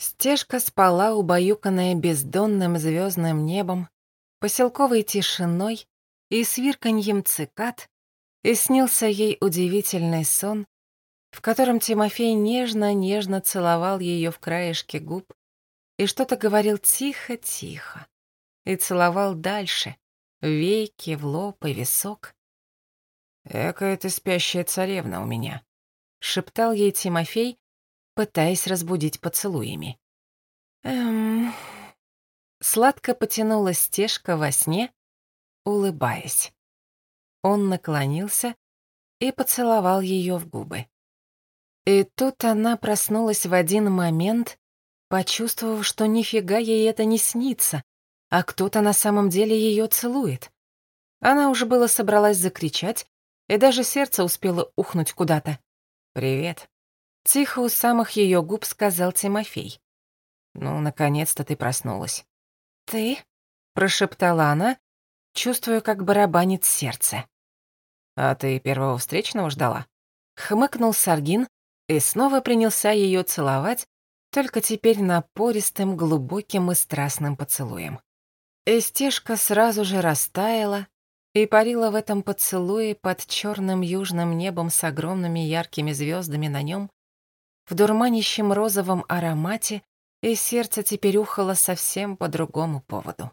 Стежка спала, убаюканная бездонным звездным небом, поселковой тишиной и свирканьем цикад, и снился ей удивительный сон, в котором Тимофей нежно-нежно целовал ее в краешке губ и что-то говорил тихо-тихо, и целовал дальше, в веки, в лоб и висок. «Экая ты спящая царевна у меня», — шептал ей Тимофей, пытаясь разбудить поцелуями. «Эм...» Сладко потянула стежка во сне, улыбаясь. Он наклонился и поцеловал ее в губы. И тут она проснулась в один момент, почувствовав, что нифига ей это не снится, а кто-то на самом деле ее целует. Она уже было собралась закричать, и даже сердце успело ухнуть куда-то. «Привет», — тихо у самых ее губ сказал Тимофей. «Ну, наконец-то ты проснулась». «Ты?» — прошептала она, чувствуя, как барабанит сердце. «А ты первого встречного ждала?» Хмыкнул Саргин и снова принялся ее целовать, только теперь напористым, глубоким и страстным поцелуем. Эстежка сразу же растаяла и парила в этом поцелуе под черным южным небом с огромными яркими звездами на нем, в дурманящем розовом аромате, и сердце теперь ухало совсем по другому поводу.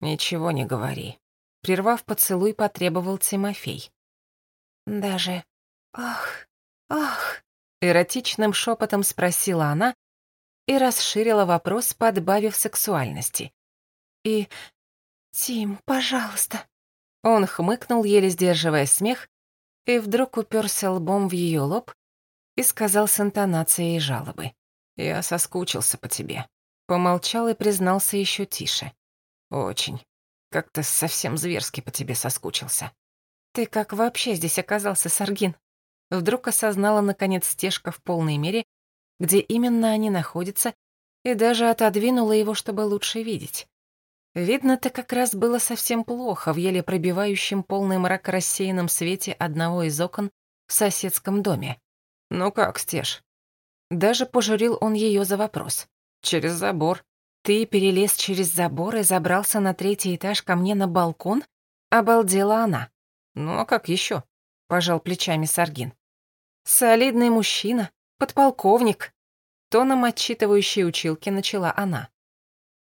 «Ничего не говори», — прервав поцелуй, потребовал Тимофей. «Даже... ах, ах...» — эротичным шепотом спросила она и расширила вопрос, подбавив сексуальности. «И... Тим, пожалуйста...» Он хмыкнул, еле сдерживая смех, и вдруг уперся лбом в ее лоб и сказал с интонацией жалобы. «Я соскучился по тебе». Помолчал и признался еще тише. «Очень. Как-то совсем зверски по тебе соскучился». «Ты как вообще здесь оказался, Саргин?» Вдруг осознала, наконец, стежка в полной мере, где именно они находятся, и даже отодвинула его, чтобы лучше видеть. Видно-то как раз было совсем плохо в еле пробивающем полный мрак рассеянном свете одного из окон в соседском доме. «Ну как, Стеж?» Даже пожурил он ее за вопрос. «Через забор. Ты перелез через забор и забрался на третий этаж ко мне на балкон?» Обалдела она. «Ну а как еще? пожал плечами Саргин. «Солидный мужчина, подполковник», тоном отчитывающей училки начала она.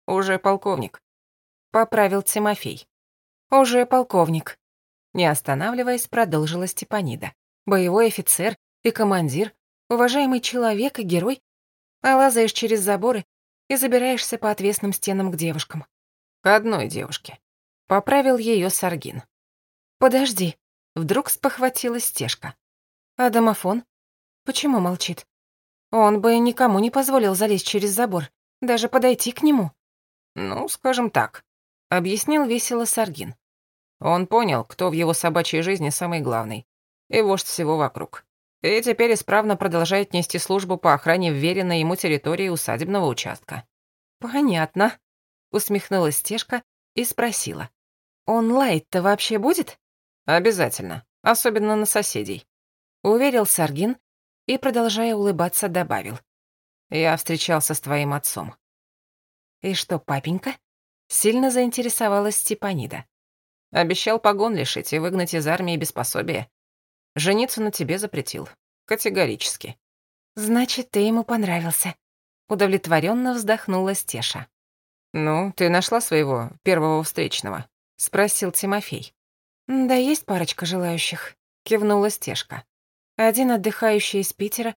«Уже полковник», — поправил Тимофей. «Уже полковник», — не останавливаясь, продолжила Степанида. «Боевой офицер и командир уважаемый человек и герой, а лазаешь через заборы и забираешься по отвесным стенам к девушкам. К одной девушке. Поправил ее Саргин. «Подожди», — вдруг спохватилась стежка. «А домофон? Почему молчит? Он бы никому не позволил залезть через забор, даже подойти к нему». «Ну, скажем так», — объяснил весело Саргин. Он понял, кто в его собачьей жизни самый главный, и вождь всего вокруг и теперь исправно продолжает нести службу по охране вверенной ему территории усадебного участка». «Понятно», — усмехнулась Стежка и спросила. «Он лайт-то вообще будет?» «Обязательно, особенно на соседей», — уверил Саргин и, продолжая улыбаться, добавил. «Я встречался с твоим отцом». «И что, папенька?» — сильно заинтересовалась Степанида. «Обещал погон лишить и выгнать из армии без пособия. Жениться на тебе запретил. Категорически. Значит, ты ему понравился. Удовлетворенно вздохнула Стеша. Ну, ты нашла своего первого встречного? Спросил Тимофей. Да есть парочка желающих, кивнула Стешка. Один отдыхающий из Питера,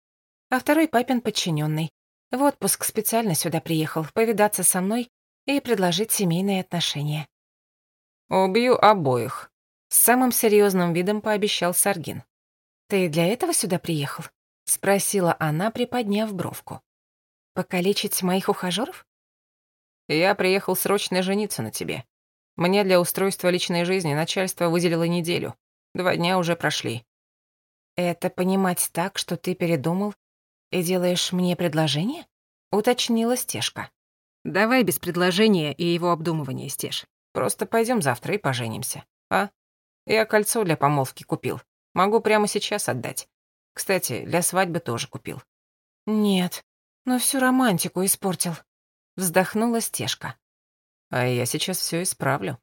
а второй папин подчиненный. В отпуск специально сюда приехал, повидаться со мной и предложить семейные отношения. «Убью обоих», — с самым серьезным видом пообещал Саргин. «Ты для этого сюда приехал?» — спросила она, приподняв бровку. «Покалечить моих ухажёров?» «Я приехал срочно жениться на тебе. Мне для устройства личной жизни начальство выделило неделю. Два дня уже прошли». «Это понимать так, что ты передумал и делаешь мне предложение?» — уточнила Стежка. «Давай без предложения и его обдумывания, Стеж. Просто пойдем завтра и поженимся, а? Я кольцо для помолвки купил. Могу прямо сейчас отдать. Кстати, для свадьбы тоже купил». «Нет, Но всю романтику испортил. Вздохнула стежка. А я сейчас все исправлю.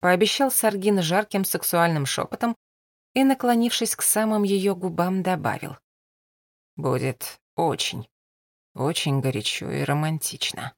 Пообещал Саргин жарким сексуальным шепотом и, наклонившись к самым ее губам, добавил. Будет очень, очень горячо и романтично.